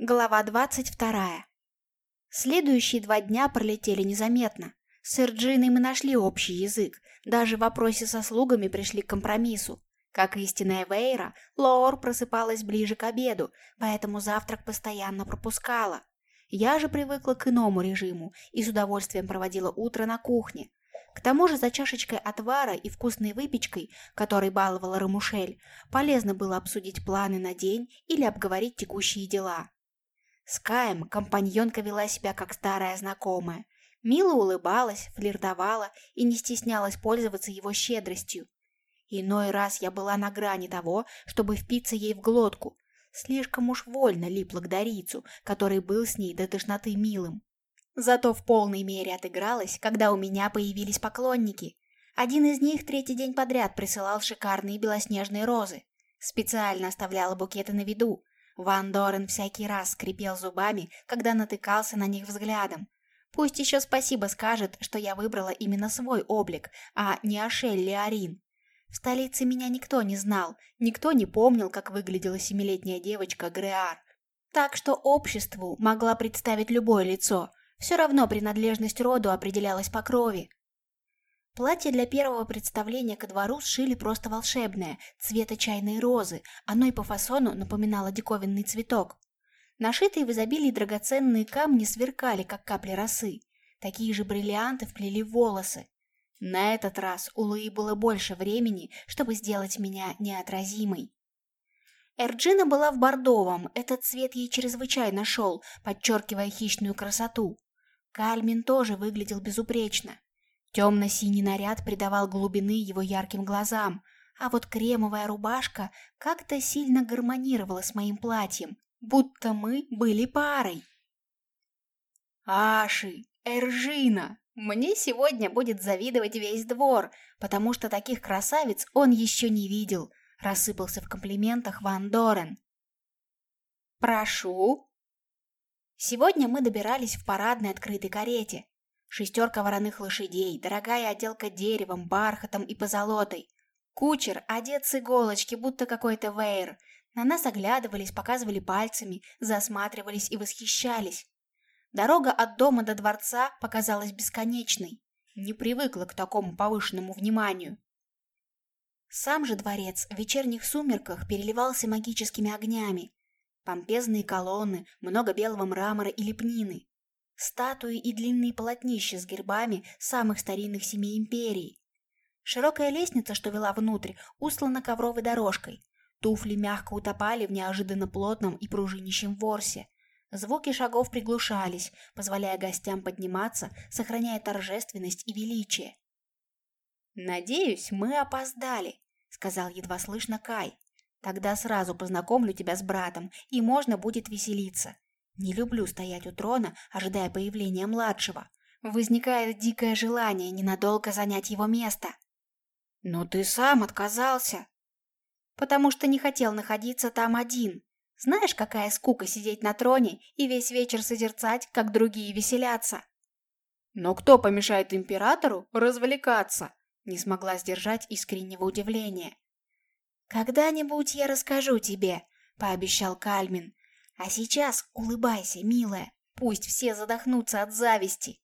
Глава двадцать вторая. Следующие два дня пролетели незаметно. С Эрджиной мы нашли общий язык, даже в вопросе со слугами пришли к компромиссу. Как истинная Вейра, Лоор просыпалась ближе к обеду, поэтому завтрак постоянно пропускала. Я же привыкла к иному режиму и с удовольствием проводила утро на кухне. К тому же за чашечкой отвара и вкусной выпечкой, которой баловала Рамушель, полезно было обсудить планы на день или обговорить текущие дела. С Каем компаньонка вела себя как старая знакомая. Мило улыбалась, флиртовала и не стеснялась пользоваться его щедростью. Иной раз я была на грани того, чтобы впиться ей в глотку. Слишком уж вольно липла к Дарицу, который был с ней до тошноты милым. Зато в полной мере отыгралась, когда у меня появились поклонники. Один из них третий день подряд присылал шикарные белоснежные розы. Специально оставляла букеты на виду, Ван Дорен всякий раз скрипел зубами, когда натыкался на них взглядом. Пусть еще спасибо скажет, что я выбрала именно свой облик, а не Ашель Леорин. В столице меня никто не знал, никто не помнил, как выглядела семилетняя девочка Греар. Так что обществу могла представить любое лицо, все равно принадлежность роду определялась по крови. Платье для первого представления ко двору сшили просто волшебное, цвета чайной розы, оно и по фасону напоминало диковинный цветок. Нашитые в изобилии драгоценные камни сверкали, как капли росы. Такие же бриллианты вплели волосы. На этот раз у Луи было больше времени, чтобы сделать меня неотразимой. Эрджина была в бордовом, этот цвет ей чрезвычайно шел, подчеркивая хищную красоту. Кальмин тоже выглядел безупречно. Темно-синий наряд придавал глубины его ярким глазам, а вот кремовая рубашка как-то сильно гармонировала с моим платьем, будто мы были парой. «Аши, Эржина, мне сегодня будет завидовать весь двор, потому что таких красавиц он еще не видел», рассыпался в комплиментах Ван Дорен. «Прошу». Сегодня мы добирались в парадной открытой карете. Шестерка вороных лошадей, дорогая отделка деревом, бархатом и позолотой. Кучер, одет с иголочки, будто какой-то вейр. На нас оглядывались, показывали пальцами, засматривались и восхищались. Дорога от дома до дворца показалась бесконечной. Не привыкла к такому повышенному вниманию. Сам же дворец в вечерних сумерках переливался магическими огнями. Помпезные колонны, много белого мрамора и лепнины статуи и длинные полотнища с гербами самых старинных семей империи. Широкая лестница, что вела внутрь, услана ковровой дорожкой. Туфли мягко утопали в неожиданно плотном и пружинищем ворсе. Звуки шагов приглушались, позволяя гостям подниматься, сохраняя торжественность и величие. «Надеюсь, мы опоздали», — сказал едва слышно Кай. «Тогда сразу познакомлю тебя с братом, и можно будет веселиться. Не люблю стоять у трона, ожидая появления младшего. Возникает дикое желание ненадолго занять его место. Но ты сам отказался. Потому что не хотел находиться там один. Знаешь, какая скука сидеть на троне и весь вечер созерцать, как другие веселятся. Но кто помешает императору развлекаться? Не смогла сдержать искреннего удивления. «Когда-нибудь я расскажу тебе», — пообещал Кальмин. А сейчас улыбайся, милая, пусть все задохнутся от зависти.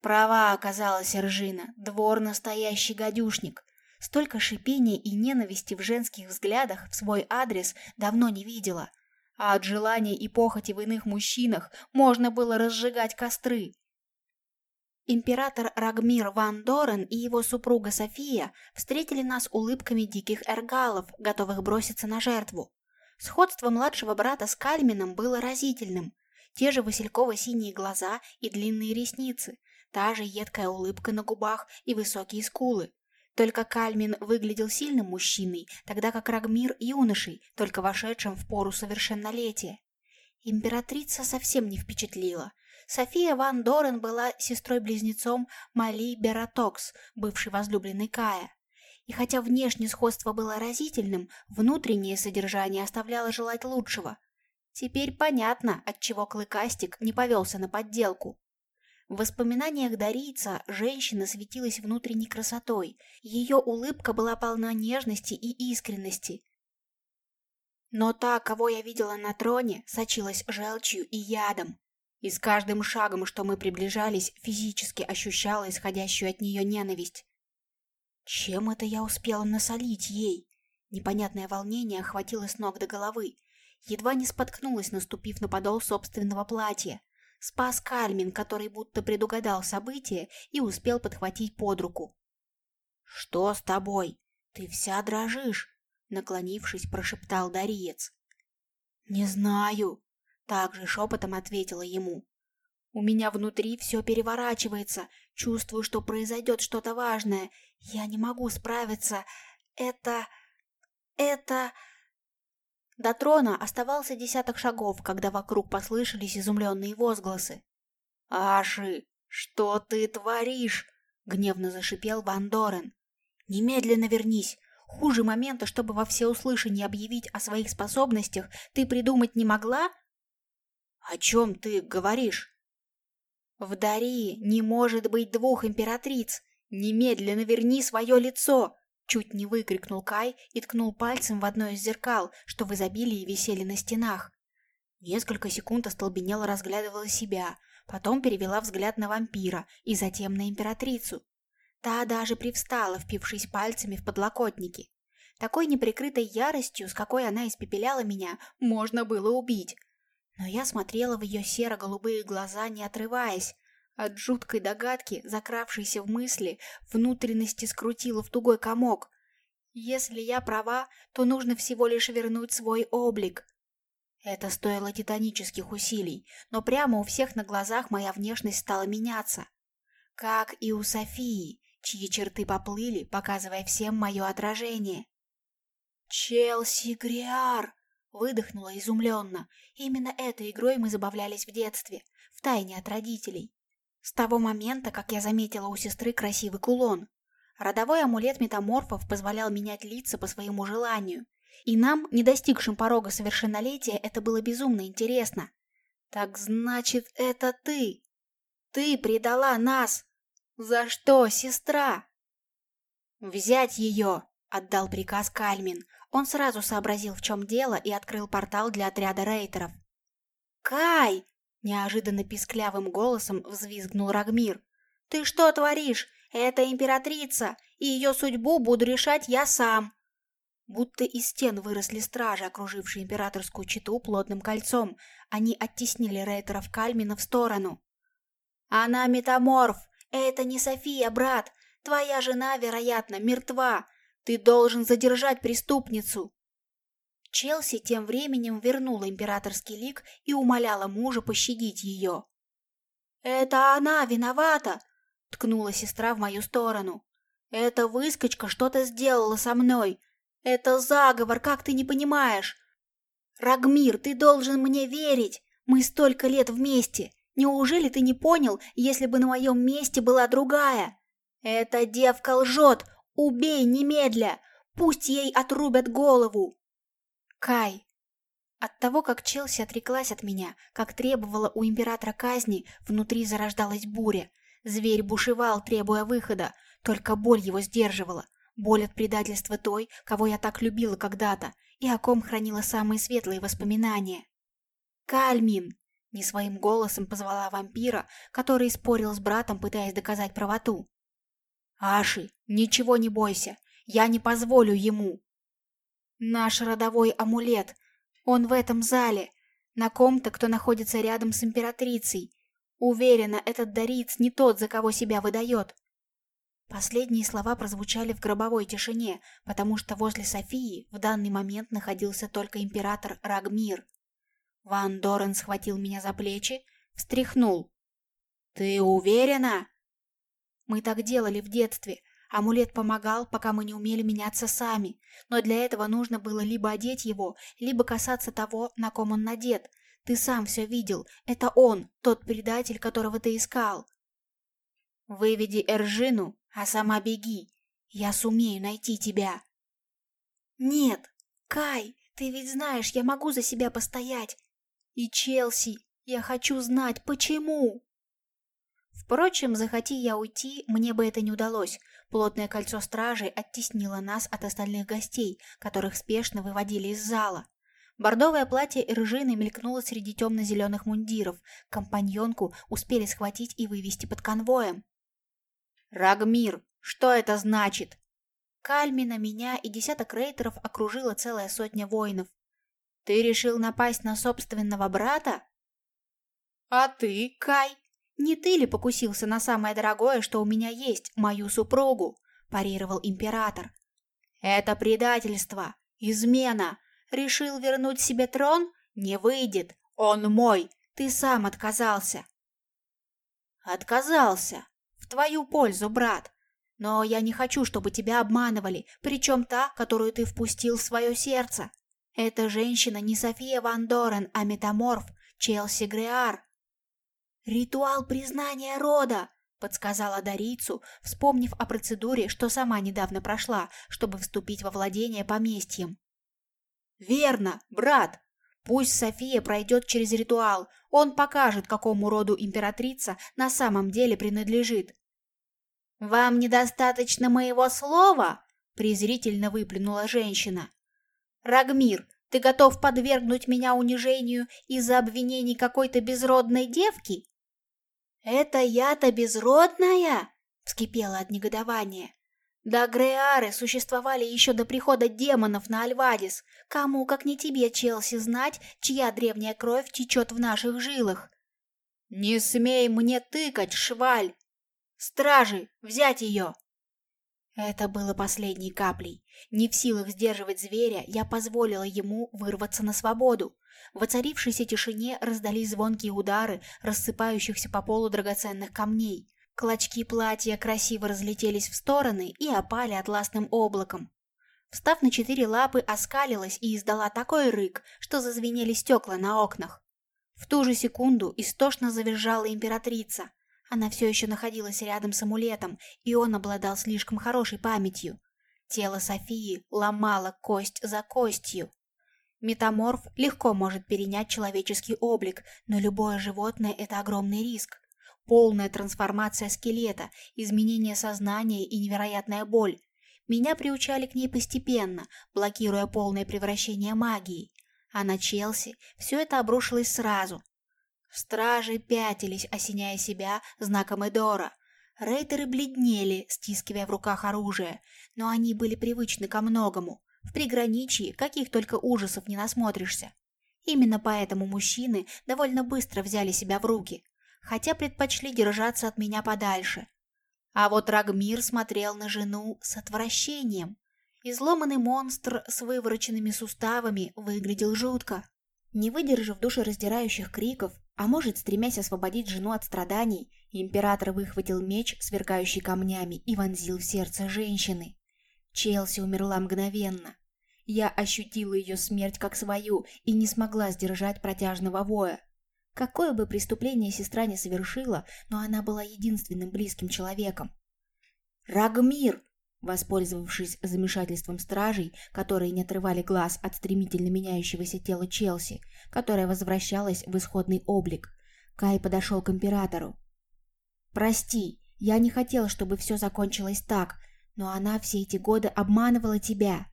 Права оказалась Ржина, двор настоящий гадюшник. Столько шипения и ненависти в женских взглядах в свой адрес давно не видела. А от желания и похоти в иных мужчинах можно было разжигать костры. Император Рагмир Ван Дорен и его супруга София встретили нас улыбками диких эргалов, готовых броситься на жертву. Сходство младшего брата с Кальмином было разительным. Те же васильково-синие глаза и длинные ресницы, та же едкая улыбка на губах и высокие скулы. Только Кальмин выглядел сильным мужчиной, тогда как Рагмир – юношей, только вошедшим в пору совершеннолетия. Императрица совсем не впечатлила. София Ван Дорен была сестрой-близнецом Мали Бератокс, бывшей возлюбленной Кая. И хотя внешнее сходство было разительным, внутреннее содержание оставляло желать лучшего. Теперь понятно, отчего Клыкастик не повелся на подделку. В воспоминаниях Дарийца женщина светилась внутренней красотой, ее улыбка была полна нежности и искренности. Но та, кого я видела на троне, сочилась желчью и ядом. И с каждым шагом, что мы приближались, физически ощущала исходящую от нее ненависть. Чем это я успела насолить ей? Непонятное волнение охватило с ног до головы. Едва не споткнулась, наступив на подол собственного платья. Спас Кальмин, который будто предугадал события и успел подхватить под руку. «Что с тобой? Ты вся дрожишь!» Наклонившись, прошептал Дариец. «Не знаю», — также шепотом ответила ему. «У меня внутри все переворачивается, чувствую, что произойдет что-то важное. Я не могу справиться. Это... это...» До трона оставался десяток шагов, когда вокруг послышались изумленные возгласы. «Аши, что ты творишь?» — гневно зашипел Ван Дорен. «Немедленно вернись. Хуже момента, чтобы во всеуслышание объявить о своих способностях, ты придумать не могла?» «О чем ты говоришь?» «В Дарии не может быть двух императриц. Немедленно верни свое лицо!» Чуть не выкрикнул Кай и ткнул пальцем в одно из зеркал, что в изобилии висели на стенах. Несколько секунд остолбенело разглядывала себя, потом перевела взгляд на вампира и затем на императрицу. Та даже привстала, впившись пальцами в подлокотники. Такой неприкрытой яростью, с какой она испепеляла меня, можно было убить. Но я смотрела в ее серо-голубые глаза, не отрываясь, от жуткой догадки, закравшейся в мысли, внутренности скрутила в тугой комок. Если я права, то нужно всего лишь вернуть свой облик. Это стоило титанических усилий, но прямо у всех на глазах моя внешность стала меняться. Как и у Софии, чьи черты поплыли, показывая всем мое отражение. «Челси Гриар!» — выдохнула изумленно. Именно этой игрой мы забавлялись в детстве, втайне от родителей. С того момента, как я заметила у сестры красивый кулон. Родовой амулет метаморфов позволял менять лица по своему желанию. И нам, не достигшим порога совершеннолетия, это было безумно интересно. «Так значит, это ты! Ты предала нас! За что, сестра?» «Взять ее!» — отдал приказ Кальмин. Он сразу сообразил, в чем дело, и открыл портал для отряда рейтеров. «Кай!» Неожиданно писклявым голосом взвизгнул Рагмир. «Ты что творишь? Это императрица, и ее судьбу буду решать я сам!» Будто из стен выросли стражи, окружившие императорскую чету плотным кольцом. Они оттеснили рейтеров Кальмина в сторону. «Она метаморф! Это не София, брат! Твоя жена, вероятно, мертва! Ты должен задержать преступницу!» Челси тем временем вернула императорский лик и умоляла мужа пощадить ее. «Это она виновата!» — ткнула сестра в мою сторону. «Эта выскочка что-то сделала со мной. Это заговор, как ты не понимаешь? Рагмир, ты должен мне верить. Мы столько лет вместе. Неужели ты не понял, если бы на моем месте была другая? Эта девка лжет. Убей немедля. Пусть ей отрубят голову. Кай. От того, как Челси отреклась от меня, как требовала у императора казни, внутри зарождалась буря. Зверь бушевал, требуя выхода, только боль его сдерживала. Боль от предательства той, кого я так любила когда-то, и о ком хранила самые светлые воспоминания. «Кальмин!» — не своим голосом позвала вампира, который спорил с братом, пытаясь доказать правоту. «Аши, ничего не бойся, я не позволю ему!» Наш родовой амулет. Он в этом зале. На ком-то, кто находится рядом с императрицей. Уверена, этот Дариц не тот, за кого себя выдает. Последние слова прозвучали в гробовой тишине, потому что возле Софии в данный момент находился только император Рагмир. Ван Дорен схватил меня за плечи, встряхнул. «Ты уверена?» Мы так делали в детстве, Амулет помогал, пока мы не умели меняться сами, но для этого нужно было либо одеть его, либо касаться того, на ком он надет. Ты сам все видел, это он, тот предатель, которого ты искал. Выведи Эржину, а сама беги. Я сумею найти тебя. Нет, Кай, ты ведь знаешь, я могу за себя постоять. И Челси, я хочу знать, почему. Впрочем, захоти я уйти, мне бы это не удалось. Плотное кольцо стражей оттеснило нас от остальных гостей, которых спешно выводили из зала. Бордовое платье Эржины мелькнуло среди темно-зеленых мундиров. Компаньонку успели схватить и вывести под конвоем. «Рагмир, что это значит?» Кальмина, меня и десяток рейтеров окружила целая сотня воинов. «Ты решил напасть на собственного брата?» «А ты, Кай, не ты ли покусился на самое дорогое, что у меня есть, мою супругу?» – парировал император. «Это предательство, измена. Решил вернуть себе трон? Не выйдет. Он мой. Ты сам отказался». «Отказался. В твою пользу, брат. Но я не хочу, чтобы тебя обманывали, причем та, которую ты впустил в свое сердце. Эта женщина не София Ван Дорен, а метаморф Челси Греар. «Ритуал признания рода!» — подсказала Дарийцу, вспомнив о процедуре, что сама недавно прошла, чтобы вступить во владение поместьем. «Верно, брат! Пусть София пройдет через ритуал, он покажет, какому роду императрица на самом деле принадлежит». «Вам недостаточно моего слова?» — презрительно выплюнула женщина. «Рагмир, ты готов подвергнуть меня унижению из-за обвинений какой-то безродной девки?» «Это я-то безродная?» — вскипела от негодования. «Да Греары существовали еще до прихода демонов на Альвадис. Кому, как не тебе, Челси, знать, чья древняя кровь течет в наших жилах?» «Не смей мне тыкать, шваль! Стражи, взять ее!» Это было последней каплей. Не в силах сдерживать зверя, я позволила ему вырваться на свободу. В воцарившейся тишине раздались звонкие удары рассыпающихся по полу драгоценных камней. Клочки платья красиво разлетелись в стороны и опали атласным облаком. Встав на четыре лапы, оскалилась и издала такой рык, что зазвенели стекла на окнах. В ту же секунду истошно завизжала императрица. Она все еще находилась рядом с амулетом, и он обладал слишком хорошей памятью. Тело Софии ломало кость за костью. Метаморф легко может перенять человеческий облик, но любое животное – это огромный риск. Полная трансформация скелета, изменение сознания и невероятная боль. Меня приучали к ней постепенно, блокируя полное превращение магии. А на Челси все это обрушилось сразу. Стражи пятились, осеняя себя знаком Эдора. Рейтеры бледнели, стискивая в руках оружие, но они были привычны ко многому. В приграничье каких только ужасов не насмотришься. Именно поэтому мужчины довольно быстро взяли себя в руки, хотя предпочли держаться от меня подальше. А вот Рагмир смотрел на жену с отвращением. Изломанный монстр с вывороченными суставами выглядел жутко. Не выдержав душераздирающих криков, а может, стремясь освободить жену от страданий, император выхватил меч, сверкающий камнями, и вонзил в сердце женщины. Челси умерла мгновенно. Я ощутила ее смерть как свою и не смогла сдержать протяжного воя. Какое бы преступление сестра не совершила, но она была единственным близким человеком. «Рагмир!» Воспользовавшись замешательством стражей, которые не отрывали глаз от стремительно меняющегося тела Челси, которая возвращалась в исходный облик, Кай подошел к императору. «Прости, я не хотел, чтобы все закончилось так, но она все эти годы обманывала тебя.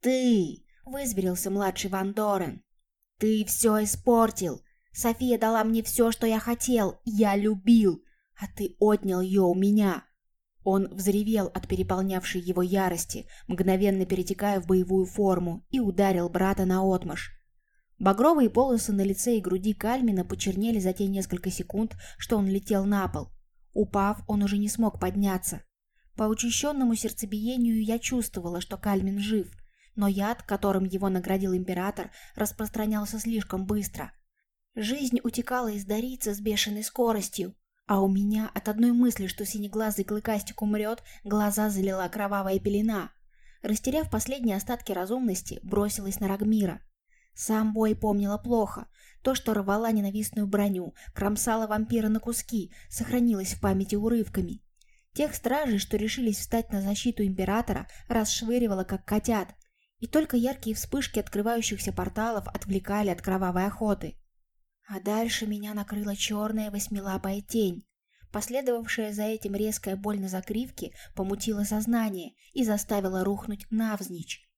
Ты, вызверился младший Ван Дорен. Ты все испортил. София дала мне все, что я хотел. Я любил, а ты отнял ее у меня. Он взревел от переполнявшей его ярости, мгновенно перетекая в боевую форму, и ударил брата на отмаш. Багровые полосы на лице и груди Кальмина почернели за те несколько секунд, что он летел на пол. Упав, он уже не смог подняться. По учащенному сердцебиению я чувствовала, что Кальмин жив, но яд, которым его наградил император, распространялся слишком быстро. Жизнь утекала из Дарицы с бешеной скоростью, а у меня от одной мысли, что синеглазый клыкастик умрет, глаза залила кровавая пелена. Растеряв последние остатки разумности, бросилась на Рагмира. Сам бой помнила плохо. То, что рвала ненавистную броню, кромсала вампира на куски, сохранилось в памяти урывками. Тех стражей, что решились встать на защиту императора, расшвыривало как котят, и только яркие вспышки открывающихся порталов отвлекали от кровавой охоты. А дальше меня накрыла черная восьмилапая тень. Последовавшая за этим резкая боль на закривке помутила сознание и заставила рухнуть навзничь.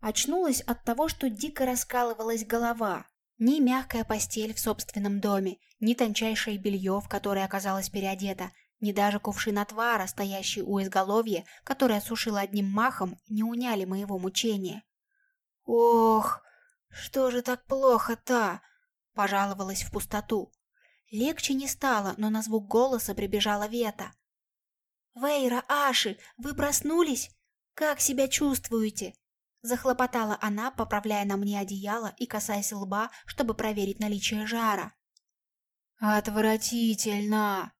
Очнулась от того, что дико раскалывалась голова. Ни мягкая постель в собственном доме, ни тончайшее белье, в которое оказалась переодета, ни даже кувшин отвара, стоящий у изголовья, который осушила одним махом, не уняли моего мучения. «Ох, что же так плохо-то?» – пожаловалась в пустоту. Легче не стало, но на звук голоса прибежала Вета. «Вейра, Аши, вы проснулись? Как себя чувствуете?» Захлопотала она, поправляя на мне одеяло и касаясь лба, чтобы проверить наличие жара. «Отвратительно!»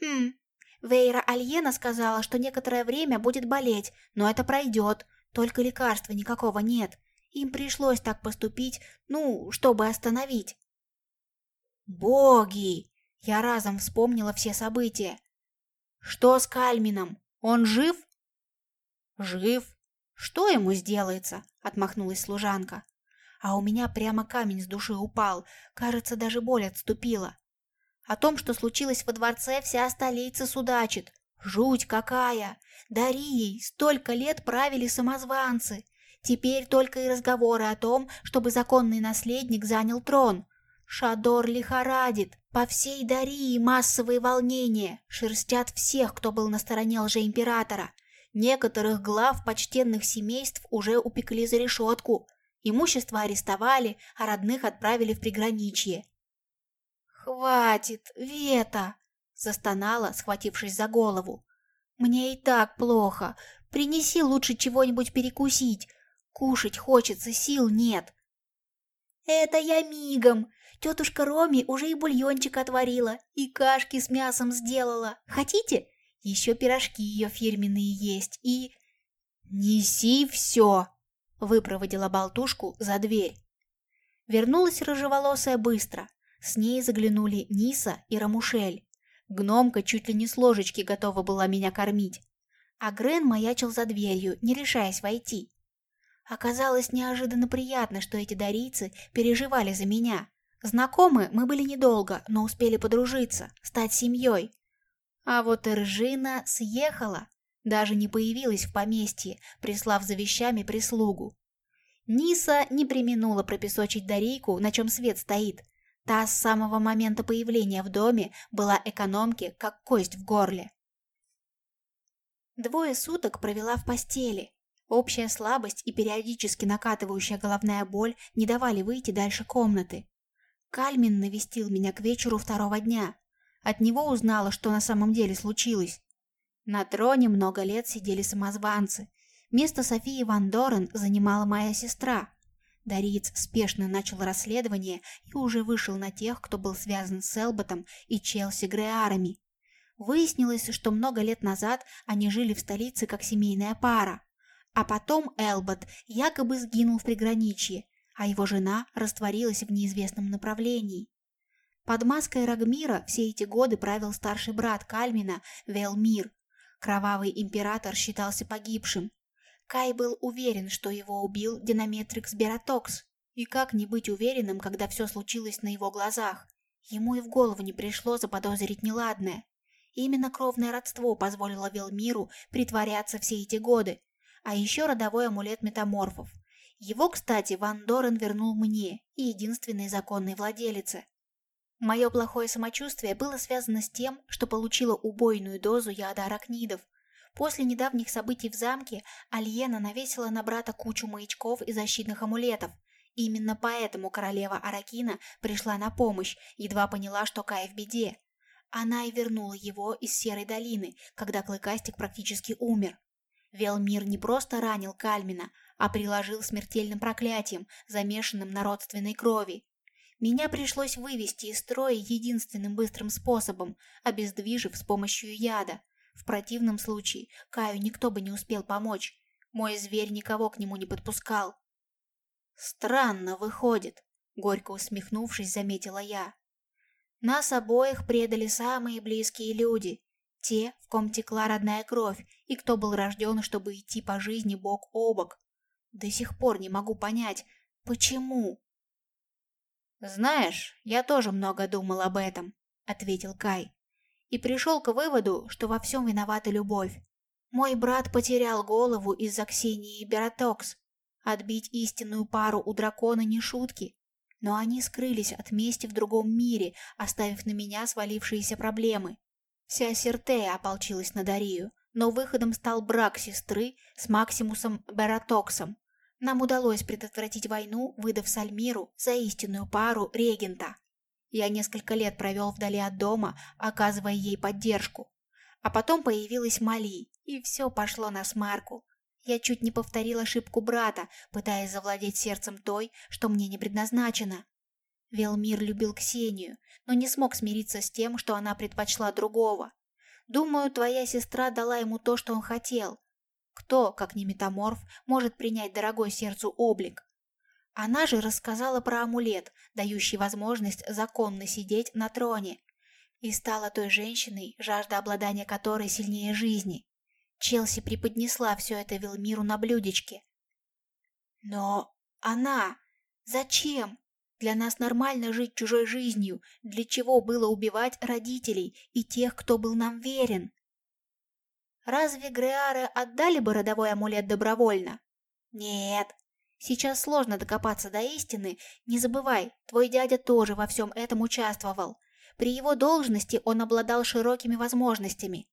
«Хм, Вейра Альена сказала, что некоторое время будет болеть, но это пройдет, только лекарства никакого нет. Им пришлось так поступить, ну, чтобы остановить». «Боги!» Я разом вспомнила все события. «Что с Кальмином? Он жив?» «Жив. Что ему сделается?» — отмахнулась служанка. А у меня прямо камень с души упал, кажется, даже боль отступила. О том, что случилось во дворце, вся столица судачит. Жуть какая! Дарией столько лет правили самозванцы. Теперь только и разговоры о том, чтобы законный наследник занял трон. Шадор лихорадит. По всей Дарии массовые волнения. Шерстят всех, кто был на стороне лжеимператора. Некоторых глав почтенных семейств уже упекли за решетку. Имущество арестовали, а родных отправили в приграничье. «Хватит, Вета!» – застонала, схватившись за голову. «Мне и так плохо. Принеси лучше чего-нибудь перекусить. Кушать хочется, сил нет». «Это я мигом. Тетушка Роми уже и бульончик отварила, и кашки с мясом сделала. Хотите? Еще пирожки ее фирменные есть и... «Неси все!» — выпроводила болтушку за дверь. Вернулась рыжеволосая быстро. С ней заглянули Ниса и Рамушель. Гномка чуть ли не с ложечки готова была меня кормить. А Грен маячил за дверью, не решаясь войти. Оказалось неожиданно приятно, что эти дарийцы переживали за меня. Знакомы мы были недолго, но успели подружиться, стать семьей. А вот Эржина съехала, даже не появилась в поместье, прислав за вещами прислугу. Ниса не применула пропесочить Дарейку, на чем свет стоит. Та с самого момента появления в доме была экономке, как кость в горле. Двое суток провела в постели. Общая слабость и периодически накатывающая головная боль не давали выйти дальше комнаты. Кальмин навестил меня к вечеру второго дня. От него узнала, что на самом деле случилось. На троне много лет сидели самозванцы. Место Софии Ван Дорен занимала моя сестра. Дариец спешно начал расследование и уже вышел на тех, кто был связан с Элботом и Челси Греарами. Выяснилось, что много лет назад они жили в столице как семейная пара. А потом Элбот якобы сгинул в приграничье, а его жена растворилась в неизвестном направлении. Под маской Рагмира все эти годы правил старший брат Кальмина Велмир. Кровавый император считался погибшим. Кай был уверен, что его убил Динаметрикс Бератокс. И как не быть уверенным, когда все случилось на его глазах? Ему и в голову не пришло заподозрить неладное. Именно кровное родство позволило Велмиру притворяться все эти годы. А еще родовой амулет метаморфов. Его, кстати, Ван Дорен вернул мне, единственной законной владелице. Мое плохое самочувствие было связано с тем, что получила убойную дозу яда аракнидов. После недавних событий в замке Альена навесила на брата кучу маячков и защитных амулетов. Именно поэтому королева Аракина пришла на помощь, едва поняла, что Кай в беде. Она и вернула его из Серой долины, когда Клыкастик практически умер. Велмир не просто ранил Кальмина, а приложил смертельным проклятием, замешанным на родственной крови. Меня пришлось вывести из строя единственным быстрым способом, обездвижив с помощью яда. В противном случае Каю никто бы не успел помочь. Мой зверь никого к нему не подпускал. «Странно выходит», — горько усмехнувшись, заметила я. «Нас обоих предали самые близкие люди, те, в ком текла родная кровь, и кто был рожден, чтобы идти по жизни бок о бок. До сих пор не могу понять, почему?» «Знаешь, я тоже много думал об этом», — ответил Кай. «И пришел к выводу, что во всем виновата любовь. Мой брат потерял голову из-за Ксении Бератокс. Отбить истинную пару у дракона не шутки. Но они скрылись от мести в другом мире, оставив на меня свалившиеся проблемы. Вся Сертея ополчилась на Дарию, но выходом стал брак сестры с Максимусом Бератоксом. Нам удалось предотвратить войну, выдав Сальмиру за истинную пару регента. Я несколько лет провел вдали от дома, оказывая ей поддержку. А потом появилась Мали, и все пошло на смарку. Я чуть не повторил ошибку брата, пытаясь завладеть сердцем той, что мне не предназначено. Велмир любил Ксению, но не смог смириться с тем, что она предпочла другого. Думаю, твоя сестра дала ему то, что он хотел. Кто, как не метаморф, может принять дорогой сердцу облик? Она же рассказала про амулет, дающий возможность законно сидеть на троне, и стала той женщиной, жажда обладания которой сильнее жизни. Челси преподнесла все это Велмиру на блюдечке. Но она... Зачем? Для нас нормально жить чужой жизнью. Для чего было убивать родителей и тех, кто был нам верен? Разве Греары отдали бы родовой амулет добровольно? Нет. Сейчас сложно докопаться до истины. Не забывай, твой дядя тоже во всем этом участвовал. При его должности он обладал широкими возможностями.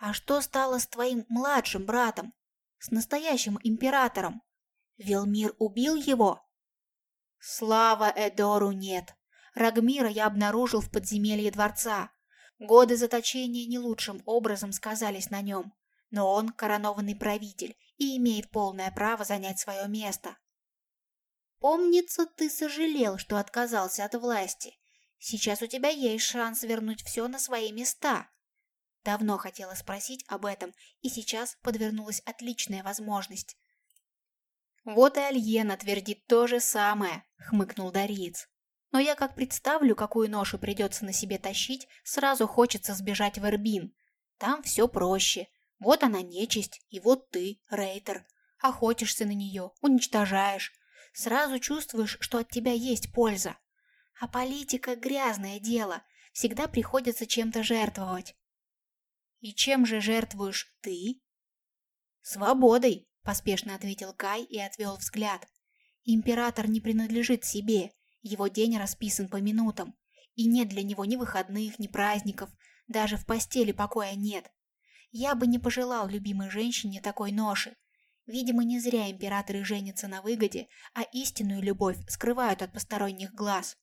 А что стало с твоим младшим братом? С настоящим императором? Велмир убил его? Слава Эдору нет. Рагмира я обнаружил в подземелье дворца. Годы заточения не лучшим образом сказались на нем, но он коронованный правитель и имеет полное право занять свое место. Помнится, ты сожалел, что отказался от власти. Сейчас у тебя есть шанс вернуть все на свои места. Давно хотела спросить об этом, и сейчас подвернулась отличная возможность. «Вот и Альена твердит то же самое», — хмыкнул Дариец. «Но я как представлю, какую ношу придется на себе тащить, сразу хочется сбежать в Эрбин. Там все проще. Вот она нечисть, и вот ты, Рейтер. Охотишься на нее, уничтожаешь. Сразу чувствуешь, что от тебя есть польза. А политика — грязное дело, всегда приходится чем-то жертвовать. «И чем же жертвуешь ты?» «Свободой», — поспешно ответил Кай и отвел взгляд. «Император не принадлежит себе, его день расписан по минутам, и нет для него ни выходных, ни праздников, даже в постели покоя нет. Я бы не пожелал любимой женщине такой ноши. Видимо, не зря императоры женятся на выгоде, а истинную любовь скрывают от посторонних глаз.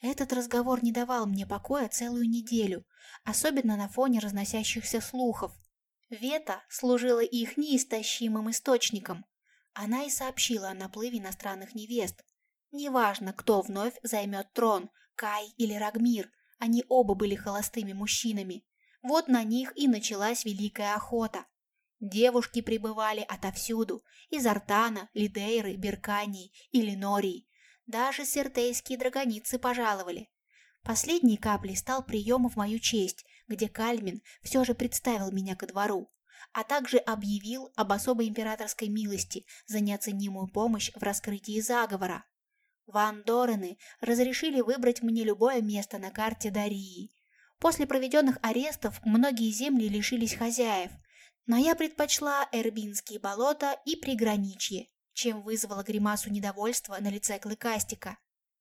Этот разговор не давал мне покоя целую неделю, особенно на фоне разносящихся слухов. Вета служила их неистощимым источником. Она и сообщила о наплыве иностранных невест. Неважно, кто вновь займет трон, Кай или Рагмир, они оба были холостыми мужчинами. Вот на них и началась великая охота. Девушки прибывали отовсюду, из Артана, Лидейры, Беркании и Ленории, даже сертейские драгоницы пожаловали. Последней каплей стал прием в мою честь, где Кальмин все же представил меня ко двору, а также объявил об особой императорской милости за неоценимую помощь в раскрытии заговора. Ван Дорены разрешили выбрать мне любое место на карте Дарии. После проведенных арестов многие земли лишились хозяев, но я предпочла Эрбинские болота и приграничье, чем вызвало гримасу недовольства на лице Клыкастика.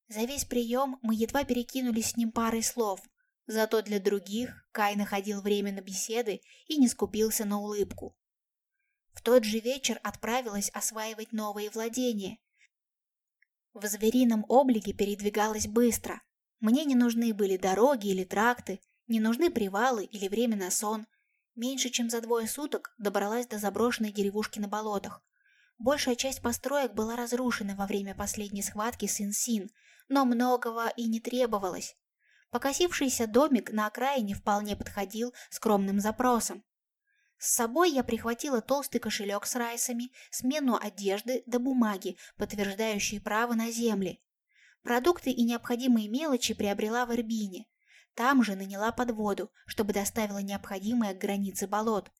За весь прием мы едва перекинулись с ним парой слов, зато для других Кай находил время на беседы и не скупился на улыбку. В тот же вечер отправилась осваивать новые владения. В зверином облике передвигалась быстро. Мне не нужны были дороги или тракты, не нужны привалы или время на сон. Меньше чем за двое суток добралась до заброшенной деревушки на болотах, Большая часть построек была разрушена во время последней схватки с Инсин, но многого и не требовалось. Покосившийся домик на окраине вполне подходил скромным запросам. С собой я прихватила толстый кошелек с райсами, смену одежды до бумаги, подтверждающие право на земли. Продукты и необходимые мелочи приобрела в Ирбине. Там же наняла подводу, чтобы доставила необходимое к границе болот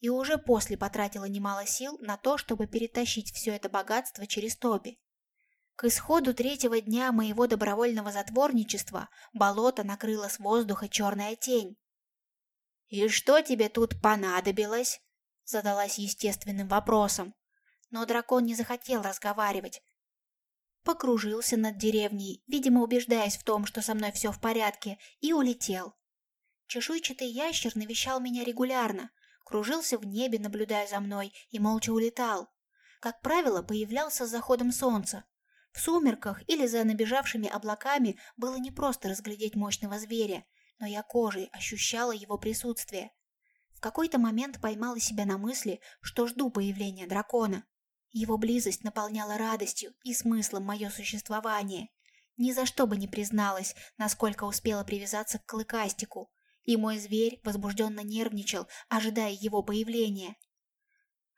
и уже после потратила немало сил на то, чтобы перетащить все это богатство через Тоби. К исходу третьего дня моего добровольного затворничества болото накрыло с воздуха черная тень. «И что тебе тут понадобилось?» задалась естественным вопросом. но дракон не захотел разговаривать. Покружился над деревней, видимо, убеждаясь в том, что со мной все в порядке, и улетел. Чешуйчатый ящер навещал меня регулярно, кружился в небе, наблюдая за мной, и молча улетал. Как правило, появлялся с заходом солнца. В сумерках или за набежавшими облаками было непросто разглядеть мощного зверя, но я кожей ощущала его присутствие. В какой-то момент поймала себя на мысли, что жду появления дракона. Его близость наполняла радостью и смыслом мое существование. Ни за что бы не призналась, насколько успела привязаться к клыкастику, и мой зверь возбужденно нервничал, ожидая его появления.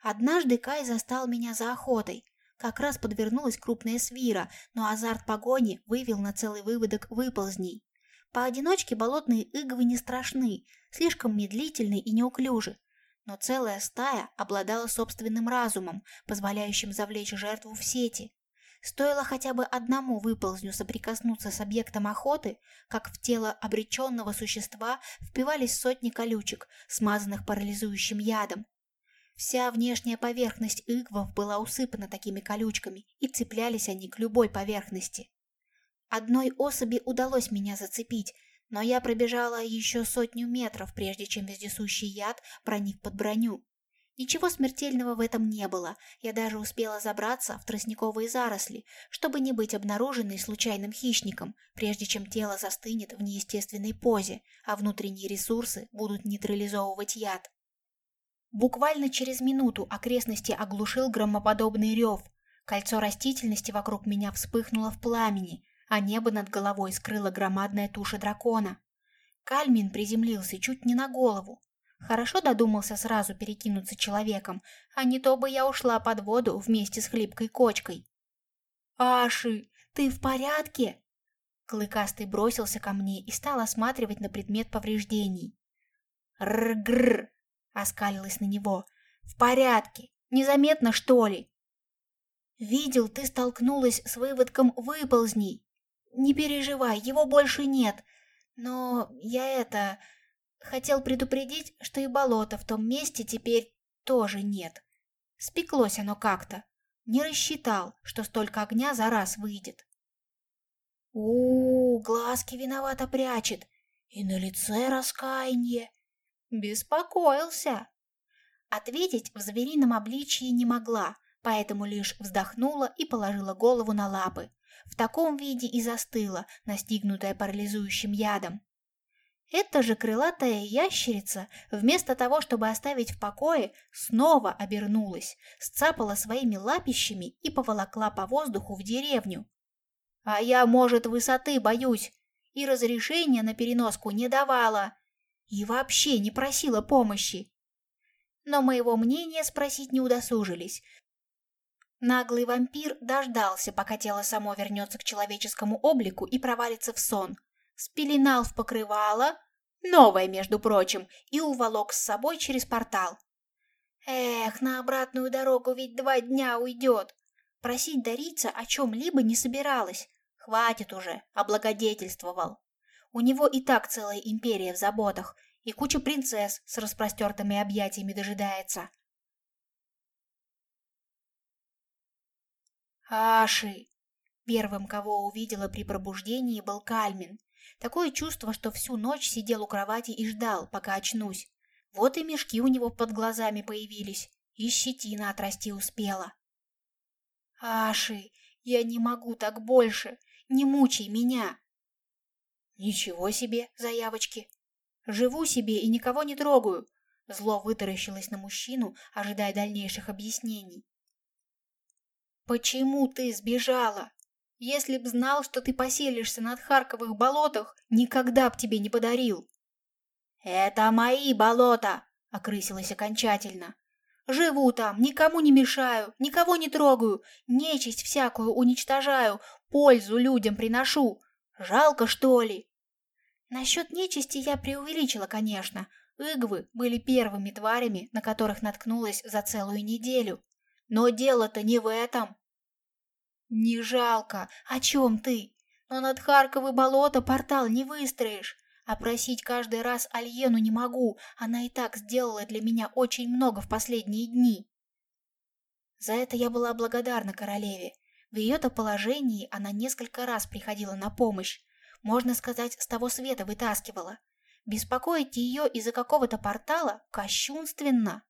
Однажды Кай застал меня за охотой. Как раз подвернулась крупная свира, но азарт погони вывел на целый выводок выползней. Поодиночке болотные иговы не страшны, слишком медлительны и неуклюжи, но целая стая обладала собственным разумом, позволяющим завлечь жертву в сети. Стоило хотя бы одному выползню соприкоснуться с объектом охоты, как в тело обреченного существа впивались сотни колючек, смазанных парализующим ядом. Вся внешняя поверхность игвов была усыпана такими колючками, и цеплялись они к любой поверхности. Одной особи удалось меня зацепить, но я пробежала еще сотню метров, прежде чем вездесущий яд проник под броню. Ничего смертельного в этом не было, я даже успела забраться в тростниковые заросли, чтобы не быть обнаруженной случайным хищником, прежде чем тело застынет в неестественной позе, а внутренние ресурсы будут нейтрализовывать яд. Буквально через минуту окрестности оглушил громоподобный рев. Кольцо растительности вокруг меня вспыхнуло в пламени, а небо над головой скрыла громадная туша дракона. Кальмин приземлился чуть не на голову. Хорошо додумался сразу перекинуться человеком, а не то бы я ушла под воду вместе с хлипкой кочкой. «Аши, ты в порядке?» Клыкастый бросился ко мне и стал осматривать на предмет повреждений. «Ргрр!» — оскалилась на него. «В порядке! Незаметно, что ли?» «Видел, ты столкнулась с выводком выползней. Не переживай, его больше нет. Но я это... Хотел предупредить, что и болота в том месте теперь тоже нет. Спеклось оно как-то. Не рассчитал, что столько огня за раз выйдет. у, -у, -у глазки виновато прячет. И на лице раскаяние. Беспокоился. Ответить в зверином обличии не могла, поэтому лишь вздохнула и положила голову на лапы. В таком виде и застыла, настигнутая парализующим ядом. Эта же крылатая ящерица, вместо того, чтобы оставить в покое, снова обернулась, сцапала своими лапищами и поволокла по воздуху в деревню. А я, может, высоты боюсь, и разрешения на переноску не давала, и вообще не просила помощи. Но моего мнения спросить не удосужились, Наглый вампир дождался, пока тело само вернется к человеческому облику и провалится в сон. Спеленал в покрывало, новое, между прочим, и уволок с собой через портал. Эх, на обратную дорогу ведь два дня уйдет. Просить дариться о чем-либо не собиралась. Хватит уже, облагодетельствовал. У него и так целая империя в заботах, и куча принцесс с распростертыми объятиями дожидается. Аши! Первым, кого увидела при пробуждении, был Кальмин. Такое чувство, что всю ночь сидел у кровати и ждал, пока очнусь. Вот и мешки у него под глазами появились, и щетина отрасти успела. Аши, я не могу так больше, не мучай меня. Ничего себе, заявочки. Живу себе и никого не трогаю. Зло вытаращилось на мужчину, ожидая дальнейших объяснений. «Почему ты сбежала? Если б знал, что ты поселишься над Харковых болотах, никогда б тебе не подарил». «Это мои болота!» — окрысилась окончательно. «Живу там, никому не мешаю, никого не трогаю, нечисть всякую уничтожаю, пользу людям приношу. Жалко, что ли?» Насчет нечисти я преувеличила, конечно. Игвы были первыми тварями, на которых наткнулась за целую неделю. Но дело-то не в этом. Не жалко. О чем ты? Но над Харковы болото портал не выстроишь. А просить каждый раз Альену не могу. Она и так сделала для меня очень много в последние дни. За это я была благодарна королеве. В ее-то положении она несколько раз приходила на помощь. Можно сказать, с того света вытаскивала. Беспокоить ее из-за какого-то портала кощунственно.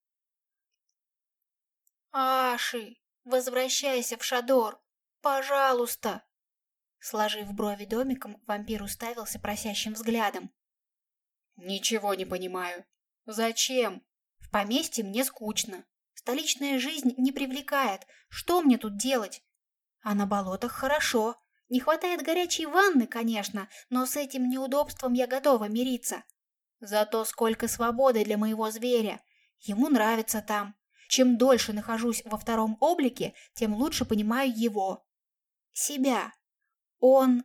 «Аши, возвращайся в Шадор! Пожалуйста!» Сложив брови домиком, вампир уставился просящим взглядом. «Ничего не понимаю. Зачем? В поместье мне скучно. Столичная жизнь не привлекает. Что мне тут делать? А на болотах хорошо. Не хватает горячей ванны, конечно, но с этим неудобством я готова мириться. Зато сколько свободы для моего зверя. Ему нравится там. Чем дольше нахожусь во втором облике, тем лучше понимаю его. Себя. Он...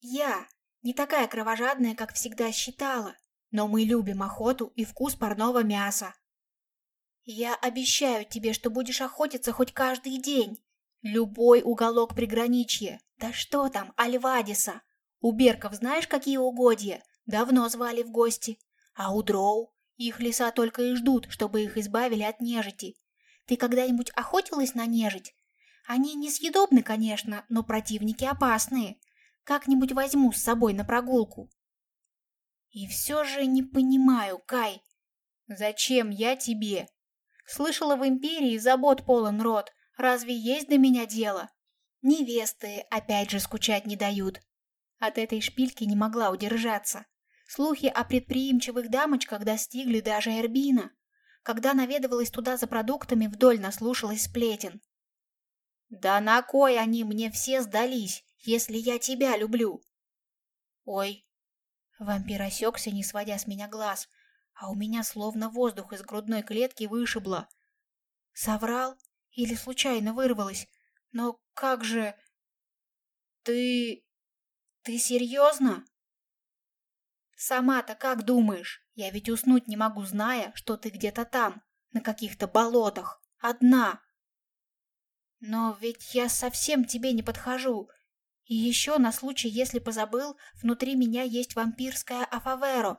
Я. Не такая кровожадная, как всегда считала. Но мы любим охоту и вкус парного мяса. Я обещаю тебе, что будешь охотиться хоть каждый день. Любой уголок приграничья. Да что там, Альвадиса. У Берков знаешь, какие угодья? Давно звали в гости. А у Дроу? Их леса только и ждут, чтобы их избавили от нежити. Ты когда-нибудь охотилась на нежить? Они несъедобны, конечно, но противники опасные. Как-нибудь возьму с собой на прогулку. И все же не понимаю, Кай, зачем я тебе? Слышала в Империи забот полон рот, разве есть до меня дело? Невесты опять же скучать не дают. От этой шпильки не могла удержаться. Слухи о предприимчивых дамочках достигли даже Эрбина. Когда наведывалась туда за продуктами, вдоль наслушалась сплетен. «Да на кой они мне все сдались, если я тебя люблю?» «Ой, Вампир осекся, не сводя с меня глаз, а у меня словно воздух из грудной клетки вышибло. Соврал или случайно вырвалось? Но как же... Ты... ты серьезно? Сама-то как думаешь? Я ведь уснуть не могу, зная, что ты где-то там, на каких-то болотах, одна. Но ведь я совсем тебе не подхожу. И еще на случай, если позабыл, внутри меня есть вампирское афаверо.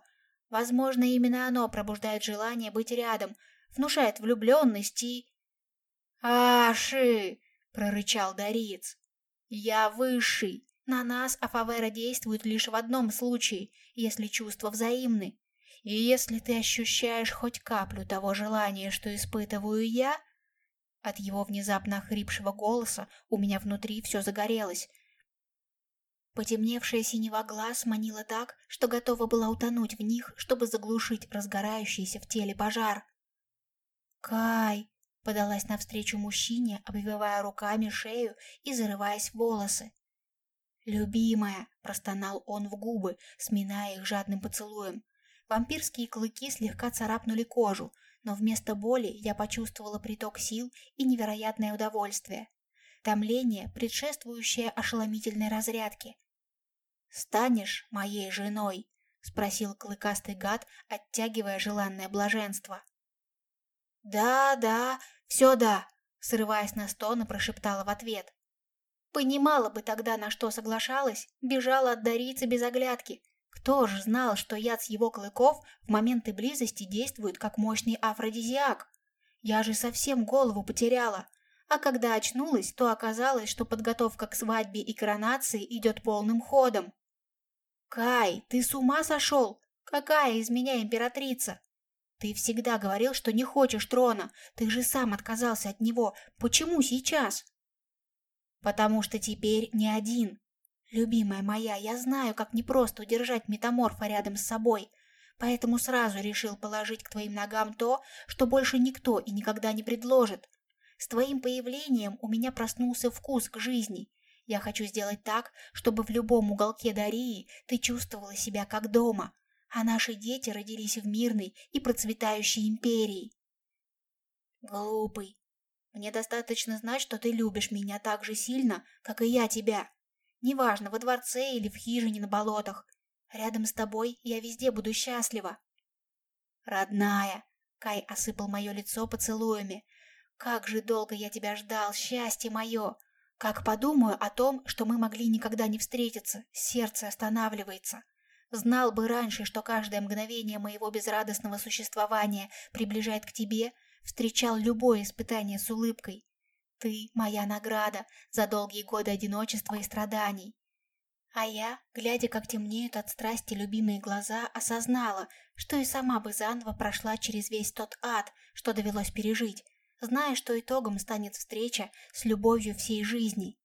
Возможно, именно оно пробуждает желание быть рядом, внушает влюбленность и... «Аши!» — прорычал Дариец. «Я высший. На нас Афавера действует лишь в одном случае, если чувства взаимны. И если ты ощущаешь хоть каплю того желания, что испытываю я...» От его внезапно хрипшего голоса у меня внутри все загорелось, Потемневшая синева глаз манила так, что готова была утонуть в них, чтобы заглушить разгорающийся в теле пожар. «Кай!» — подалась навстречу мужчине, обвивая руками шею и зарываясь в волосы. «Любимая!» — простонал он в губы, сминая их жадным поцелуем. Вампирские клыки слегка царапнули кожу, но вместо боли я почувствовала приток сил и невероятное удовольствие. Томление, предшествующее ошеломительной разрядке. «Станешь моей женой?» — спросил клыкастый гад, оттягивая желанное блаженство. «Да, да, все да», — срываясь на стон и прошептала в ответ. Понимала бы тогда, на что соглашалась, бежала от Дарицы без оглядки. Кто ж знал, что яд с его клыков в моменты близости действует как мощный афродизиак? Я же совсем голову потеряла. А когда очнулась, то оказалось, что подготовка к свадьбе и коронации идет полным ходом. «Кай, ты с ума сошел? Какая из меня императрица? Ты всегда говорил, что не хочешь трона. Ты же сам отказался от него. Почему сейчас?» «Потому что теперь не один. Любимая моя, я знаю, как непросто удержать метаморфа рядом с собой, поэтому сразу решил положить к твоим ногам то, что больше никто и никогда не предложит. С твоим появлением у меня проснулся вкус к жизни, я хочу сделать так, чтобы в любом уголке Дарии ты чувствовала себя как дома, а наши дети родились в мирной и процветающей империи. Глупый. Мне достаточно знать, что ты любишь меня так же сильно, как и я тебя. Неважно, во дворце или в хижине на болотах. Рядом с тобой я везде буду счастлива. Родная, Кай осыпал мое лицо поцелуями. Как же долго я тебя ждал, счастье мое! Как подумаю о том, что мы могли никогда не встретиться, сердце останавливается. Знал бы раньше, что каждое мгновение моего безрадостного существования приближает к тебе, встречал любое испытание с улыбкой. Ты — моя награда за долгие годы одиночества и страданий. А я, глядя, как темнеют от страсти любимые глаза, осознала, что и сама бы заново прошла через весь тот ад, что довелось пережить, зная, что итогом станет встреча с любовью всей жизни.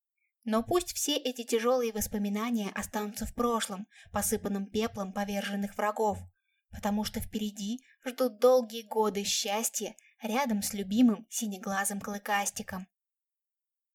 Но пусть все эти тяжелые воспоминания останутся в прошлом, посыпанным пеплом поверженных врагов, потому что впереди ждут долгие годы счастья рядом с любимым синеглазым клыкастиком.